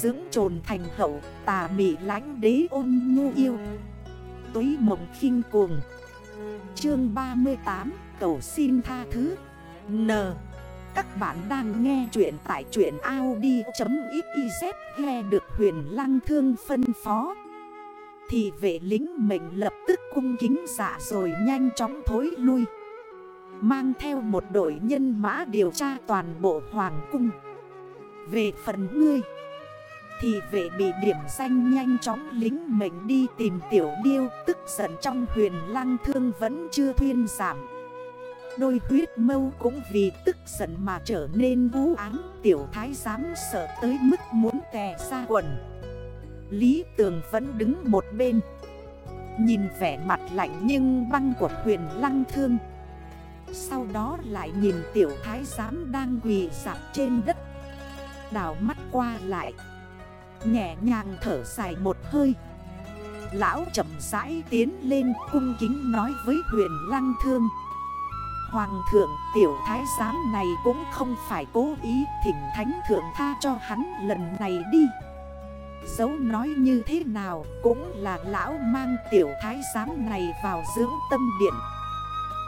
Dưỡng trồn thành hậu, tà mị lánh đế ôn nhu yêu. Túy mộng khinh cuồng. Chương 38 Cầu xin tha thứ. N. Các bạn đang nghe chuyện tại chuyện Audi.xyz Nghe được huyền lăng thương phân phó. Thì vệ lính mệnh lập tức cung kính dạ rồi nhanh chóng thối lui. Mang theo một đội nhân mã điều tra toàn bộ hoàng cung. Về phần ngươi thì vệ bị điểm danh nhanh chóng lính mệnh đi tìm tiểu điêu, Tức giận trong huyền lăng thương vẫn chưa thuyên giảm. Đôi huyết mâu cũng vì tức giận mà trở nên vũ ám, Tiểu thái giám sợ tới mức muốn tè ra quần. Lý tường vẫn đứng một bên, Nhìn vẻ mặt lạnh nhưng băng của huyền lăng thương. Sau đó lại nhìn tiểu thái giám đang quỳ sạp trên đất Đào mắt qua lại. Nhẹ nhàng thở dài một hơi. Lão chậm rãi tiến lên, cung kính nói với huyền lăng thương. Hoàng thượng, tiểu thái giám này cũng không phải cố ý thỉnh thánh thượng tha cho hắn lần này đi. Dấu nói như thế nào cũng là lão mang tiểu thái giám này vào dưỡng tâm điện.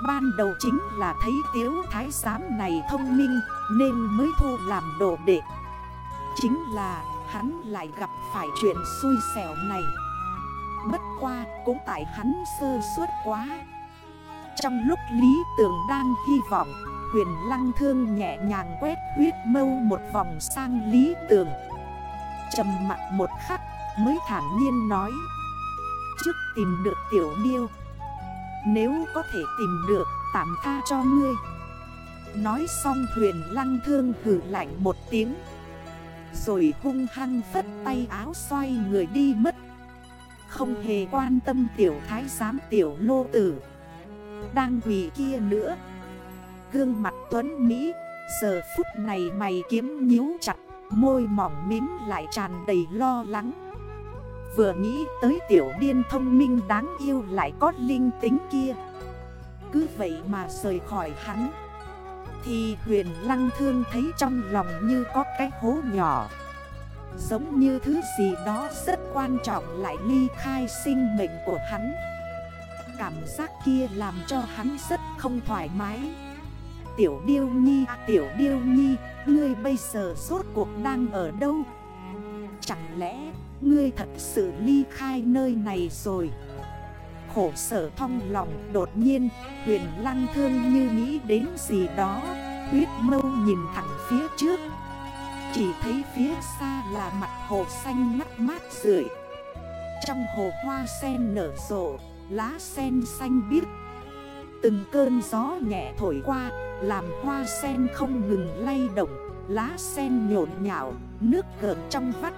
Ban đầu chính là thấy tiếu thái giám này thông minh nên mới thu làm đồ đệ. Chính là hắn lại gặp phải chuyện xui xẻo này. Bất qua cũng tại hắn sơ suất quá. Trong lúc Lý Tường đang hy vọng, Huyền Lăng Thương nhẹ nhàng quét huyết mâu một vòng sang Lý Tường. Trầm mặt một khắc, mới thản nhiên nói, Trước tìm được tiểu điêu, Nếu có thể tìm được, tạm tha cho ngươi. Nói xong huyền lăng thương hử lạnh một tiếng. Rồi hung hăng phất tay áo xoay người đi mất. Không hề quan tâm tiểu thái giám tiểu lô tử. Đang quỳ kia nữa. Gương mặt tuấn Mỹ, Giờ phút này mày kiếm nhíu chặt, Môi mỏng mím lại tràn đầy lo lắng. Vừa nghĩ tới tiểu điên thông minh đáng yêu lại có linh tính kia. Cứ vậy mà rời khỏi hắn. Thì huyền lăng thương thấy trong lòng như có cái hố nhỏ Giống như thứ gì đó rất quan trọng lại ly khai sinh mệnh của hắn Cảm giác kia làm cho hắn rất không thoải mái Tiểu Điêu Nhi, Tiểu Điêu Nhi, ngươi bây giờ suốt cuộc đang ở đâu? Chẳng lẽ ngươi thật sự ly khai nơi này rồi? Khổ sở thong lòng đột nhiên, huyền lăng thương như nghĩ đến gì đó, huyết mâu nhìn thẳng phía trước. Chỉ thấy phía xa là mặt hồ xanh mắt mát rượi. Trong hồ hoa sen nở rộ, lá sen xanh biếc. Từng cơn gió nhẹ thổi qua làm hoa sen không ngừng lay động Lá sen nhộn nhạo Nước gợn trong vắt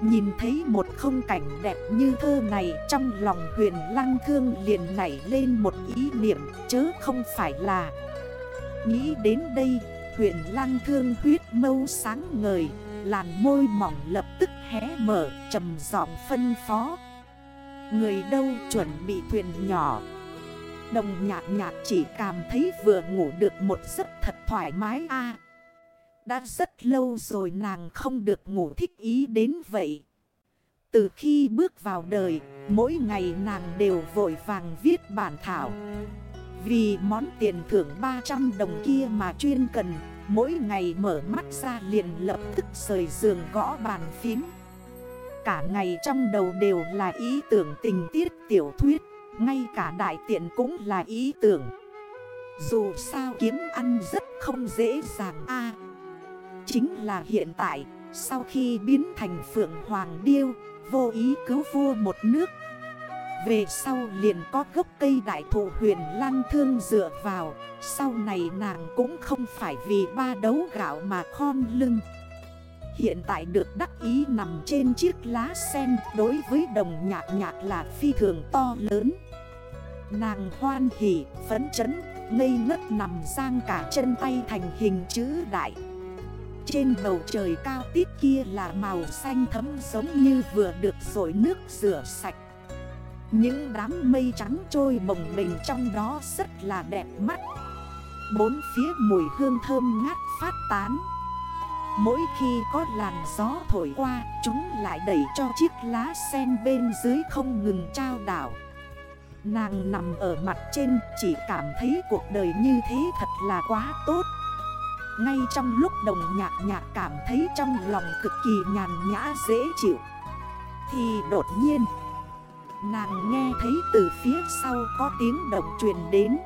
Nhìn thấy một không cảnh đẹp như thơ này, Trong lòng huyền lăng thương liền nảy lên một ý niệm, Chớ không phải là. Nghĩ đến đây, huyền lăng thương huyết mâu sáng ngời, Làn môi mỏng lập tức hé mở, trầm giọng phân phó. Người đâu chuẩn bị thuyền nhỏ? Đồng nhạc nhạc chỉ cảm thấy vừa ngủ được một giấc thật thoải mái a. Đã rất lâu rồi nàng không được ngủ thích ý đến vậy. Từ khi bước vào đời, mỗi ngày nàng đều vội vàng viết bản thảo. Vì món tiền thưởng 300 đồng kia mà chuyên cần, mỗi ngày mở mắt ra liền lập tức rời giường gõ bàn phím. Cả ngày trong đầu đều là ý tưởng tình tiết tiểu thuyết. Ngay cả đại tiện cũng là ý tưởng Dù sao kiếm ăn rất không dễ dàng a Chính là hiện tại. Sau khi biến thành phượng hoàng điêu Vô ý cứu vua một nước. Về sau liền có gốc cây đại thụ huyền lăng thương dựa vào. Sau này nàng cũng không phải vì ba đấu gạo mà khom lưng. Hiện tại được đắc ý nằm trên chiếc lá sen Đối với đồng nhạc nhạc là phi thường to lớn. Nàng hoan hỉ, phấn chấn, ngây ngất nằm sang cả chân tay thành hình chữ đại. Trên bầu trời cao tít kia là màu xanh thấm giống như vừa được rội nước rửa sạch. Những đám mây trắng trôi bồng mình trong đó rất là đẹp mắt. Bốn phía mùi hương thơm ngát phát tán. Mỗi khi có làn gió thổi qua, Chúng lại đẩy cho chiếc lá sen bên dưới không ngừng trao đảo. Nàng nằm ở mặt trên, chỉ cảm thấy cuộc đời như thế thật là quá tốt. Ngay trong lúc đồng nhạc nhạc cảm thấy trong lòng cực kỳ nhàn nhã, dễ chịu. Thì đột nhiên, Nàng nghe thấy từ phía sau có tiếng động truyền đến.